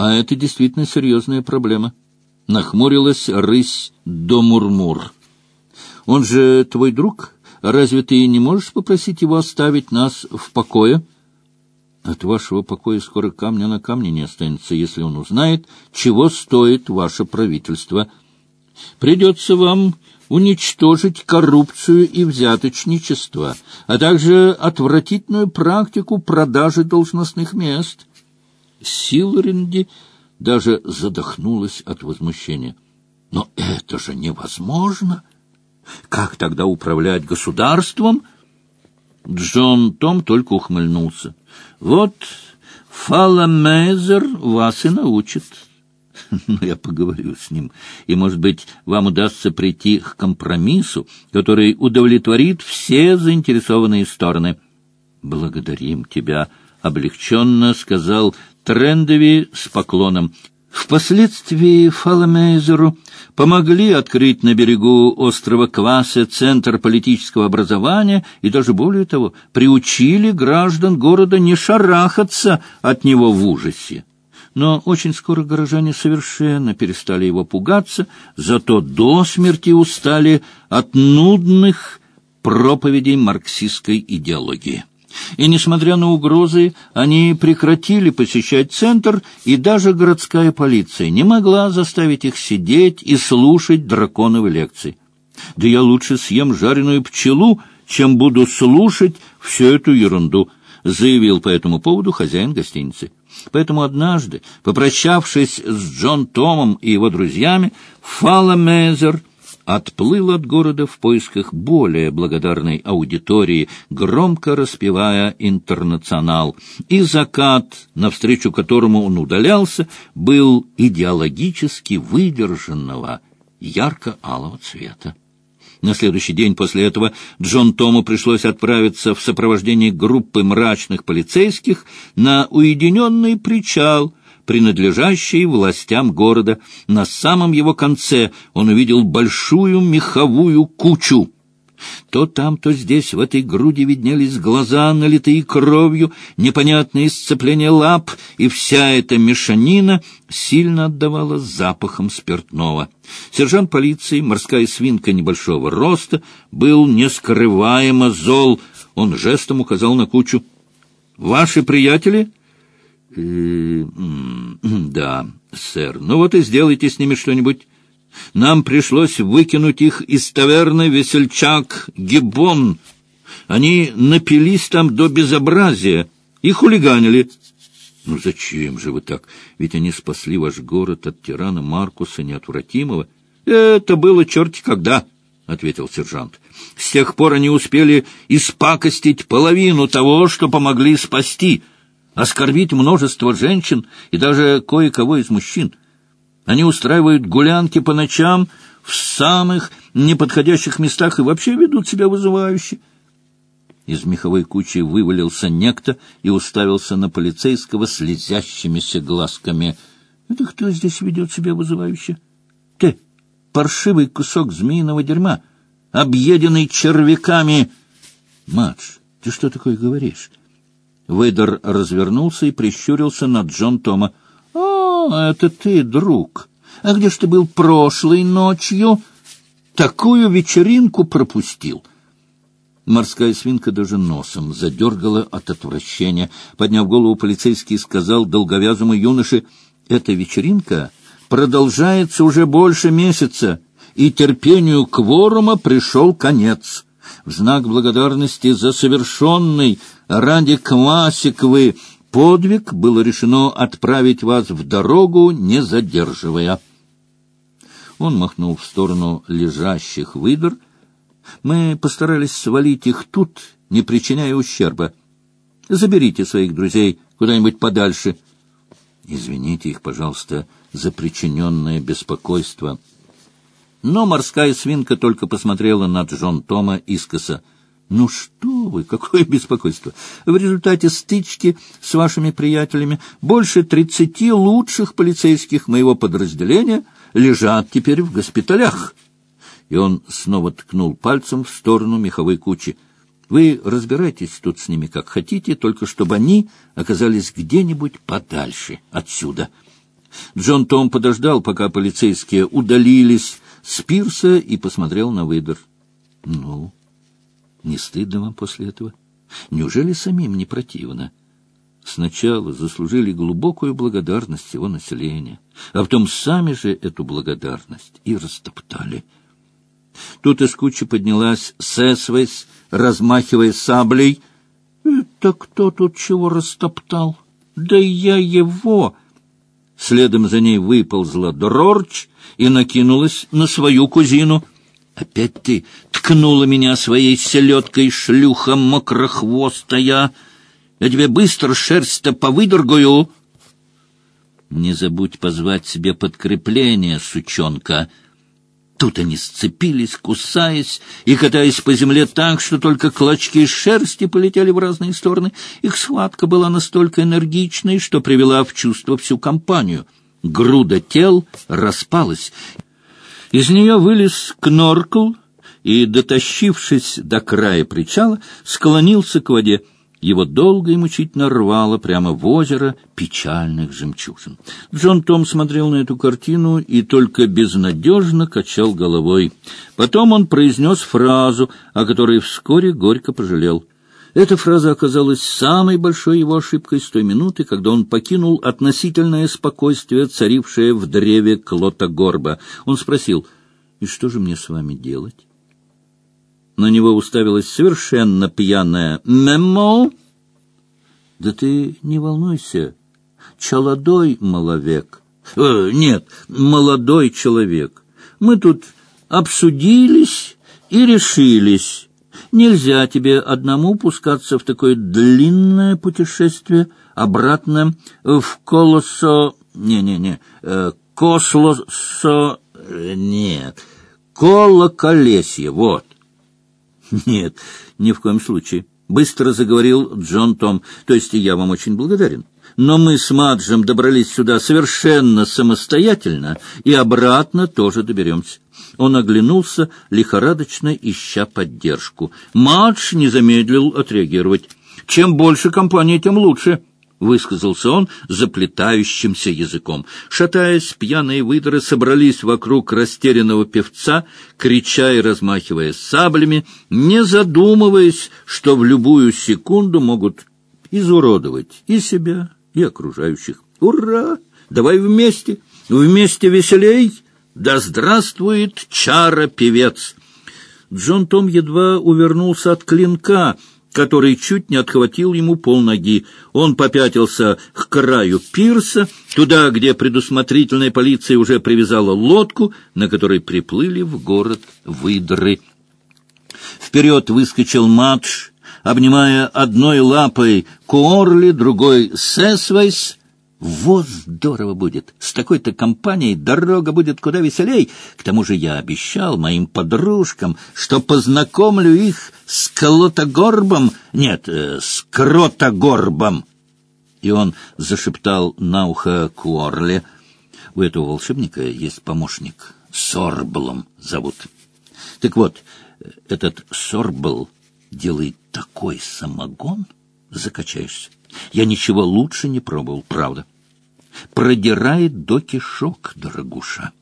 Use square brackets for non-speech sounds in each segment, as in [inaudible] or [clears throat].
А это действительно серьезная проблема. Нахмурилась рысь до мурмур. Он же твой друг. Разве ты не можешь попросить его оставить нас в покое? От вашего покоя скоро камня на камне не останется, если он узнает, чего стоит ваше правительство. Придется вам уничтожить коррупцию и взяточничество, а также отвратительную практику продажи должностных мест. Силренди даже задохнулась от возмущения. Но это же невозможно! Как тогда управлять государством? Джон Том только ухмыльнулся. Вот Фаламезер вас и научит. [laughs] Ну, я поговорю с ним, и, может быть, вам удастся прийти к компромиссу, который удовлетворит все заинтересованные стороны. Благодарим тебя, — облегченно сказал Трендови с поклоном. Впоследствии Фаламейзеру помогли открыть на берегу острова Квасе центр политического образования и даже более того, приучили граждан города не шарахаться от него в ужасе. Но очень скоро горожане совершенно перестали его пугаться, зато до смерти устали от нудных проповедей марксистской идеологии. И, несмотря на угрозы, они прекратили посещать центр, и даже городская полиция не могла заставить их сидеть и слушать драконовы лекции. Да я лучше съем жареную пчелу, чем буду слушать всю эту ерунду, заявил по этому поводу хозяин гостиницы. Поэтому однажды, попрощавшись с Джон Томом и его друзьями, Фала Мезер отплыл от города в поисках более благодарной аудитории, громко распевая «Интернационал». И закат, навстречу которому он удалялся, был идеологически выдержанного ярко-алого цвета. На следующий день после этого Джон Тому пришлось отправиться в сопровождении группы мрачных полицейских на уединенный причал, принадлежащий властям города. На самом его конце он увидел большую меховую кучу. То там, то здесь, в этой груди виднелись глаза, налитые кровью, непонятные сцепления лап, и вся эта мешанина сильно отдавала запахом спиртного. Сержант полиции, морская свинка небольшого роста, был нескрываемо зол. Он жестом указал на кучу. «Ваши приятели?» «Э, [clears throat] «Да, сэр. Ну вот и сделайте с ними что-нибудь». Нам пришлось выкинуть их из таверны «Весельчак Гиббон». Они напились там до безобразия и хулиганили. Ну зачем же вы так? Ведь они спасли ваш город от тирана Маркуса Неотвратимого. Это было черти когда, — ответил сержант. С тех пор они успели испакостить половину того, что помогли спасти, оскорбить множество женщин и даже кое-кого из мужчин. Они устраивают гулянки по ночам в самых неподходящих местах и вообще ведут себя вызывающе. Из меховой кучи вывалился некто и уставился на полицейского слезящимися глазками. — Это кто здесь ведет себя вызывающе? — Ты, паршивый кусок змеиного дерьма, объеденный червяками. — Мадж, ты что такое говоришь? Вейдер развернулся и прищурился на Джон Тома. — это ты, друг. А где ж ты был прошлой ночью? Такую вечеринку пропустил». Морская свинка даже носом задергала от отвращения. Подняв голову, полицейский сказал долговязому юноше, «Эта вечеринка продолжается уже больше месяца, и терпению кворума пришел конец. В знак благодарности за совершенный ради Квасиковы подвиг было решено отправить вас в дорогу, не задерживая. Он махнул в сторону лежащих выдр. Мы постарались свалить их тут, не причиняя ущерба. Заберите своих друзей куда-нибудь подальше. Извините их, пожалуйста, за причиненное беспокойство. Но морская свинка только посмотрела на Джон Тома искоса — ну что вы, какое [laughs] беспокойство! В результате стычки с вашими приятелями больше тридцати лучших полицейских моего подразделения лежат теперь в госпиталях. И он снова ткнул пальцем в сторону меховой кучи. Вы разбирайтесь тут с ними как хотите, только чтобы они оказались где-нибудь подальше отсюда. Джон Том подождал, пока полицейские удалились с и посмотрел на выдор. — Ну, не стыдно вам после этого? Неужели самим не противно? Сначала заслужили глубокую благодарность его населения, а потом сами же эту благодарность и растоптали. Тут из кучи поднялась Сесвейс, размахивая саблей. — Это кто тут чего растоптал? Да я его! Следом за ней выползла Дрорч и накинулась на свою кузину. «Опять ты ткнула меня своей селедкой, шлюха мокрохвостая! Я тебе быстро шерсть-то повыдергаю!» «Не забудь позвать себе подкрепление, сучонка!» Тут они сцепились, кусаясь и катаясь по земле так, что только клочки шерсти полетели в разные стороны. Их схватка была настолько энергичной, что привела в чувство всю компанию. Груда тел распалась. Из нее вылез Кноркл и, дотащившись до края причала, склонился к воде. Его долго и мучительно рвало прямо в озеро печальных жемчужин. Джон Том смотрел на эту картину и только безнадежно качал головой. Потом он произнес фразу, о которой вскоре горько пожалел. Эта фраза оказалась самой большой его ошибкой с той минуты, когда он покинул относительное спокойствие, царившее в древе Клота Горба. Он спросил, «И что же мне с вами делать?» На него уставилась совершенно пьяная «Мемо!» «Да ты не волнуйся, челодой маловек». Э, «Нет, молодой человек. Мы тут обсудились и решились. Нельзя тебе одному пускаться в такое длинное путешествие обратно в Колосо... Не-не-не, э, Кослосо... Нет, Колоколесье, вот. [laughs] Нет, ни в коем случае. Быстро заговорил Джон Том. То есть я вам очень благодарен. Но мы с Маджем добрались сюда совершенно самостоятельно и обратно тоже доберемся. Он оглянулся, лихорадочно ища поддержку. Мадж не замедлил отреагировать. Чем больше компания, тем лучше. — высказался он заплетающимся языком. Шатаясь, пьяные выдры собрались вокруг растерянного певца, крича и размахивая саблями, не задумываясь, что в любую секунду могут изуродовать и себя, и окружающих. «Ура! Давай вместе! Вместе веселей! Да здравствует чара-певец!» Джон Том едва увернулся от клинка — который чуть не отхватил ему полноги. Он попятился к краю пирса, туда, где предусмотрительная полиция уже привязала лодку, на которой приплыли в город выдры. Вперед выскочил матч, обнимая одной лапой Куорли, другой Сесвейс, вот здорово будет! С такой-то компанией дорога будет куда веселей. К тому же я обещал моим подружкам, что познакомлю их с Колотогорбом, нет, э, с Кротогорбом. И он зашептал на ухо Куорле. У этого волшебника есть помощник. Сорблом зовут. Так вот, этот Сорбл делает такой самогон, закачаешься. Я ничего лучше не пробовал, правда. Продирает до кишок, дорогуша.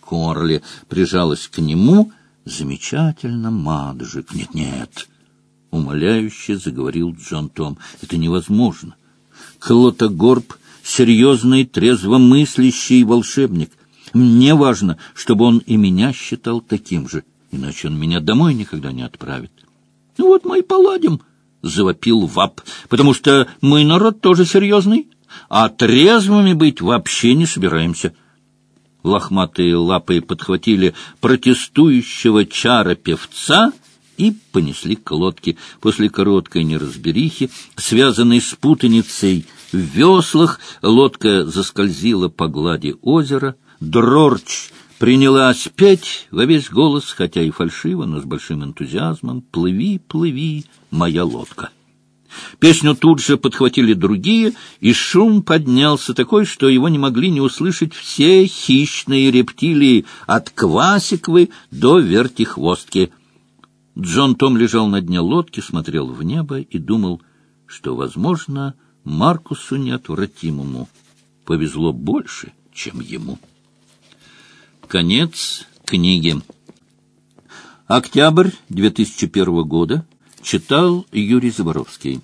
Корли прижалась к нему. Замечательно, Маджик. Нет-нет, умоляюще заговорил Джон Том. Это невозможно. Клотогорб — серьезный, трезвомыслящий волшебник. Мне важно, чтобы он и меня считал таким же, иначе он меня домой никогда не отправит. Ну вот мы и поладим, —— завопил Вап, — потому что мы народ тоже серьезный, а трезвыми быть вообще не собираемся. Лохматые лапы подхватили протестующего чара-певца и понесли к лодке. После короткой неразберихи, связанной с путаницей в веслах, лодка заскользила по глади озера. Дрорч принялась петь во весь голос, хотя и фальшиво, но с большим энтузиазмом «Плыви, плыви, моя лодка». Песню тут же подхватили другие, и шум поднялся такой, что его не могли не услышать все хищные рептилии от квасиквы до вертихвостки. Джон Том лежал на дне лодки, смотрел в небо и думал, что, возможно, Маркусу неотвратимому повезло больше — чем ему. Конец книги. Октябрь 2001 года. Читал Юрий Заборовский.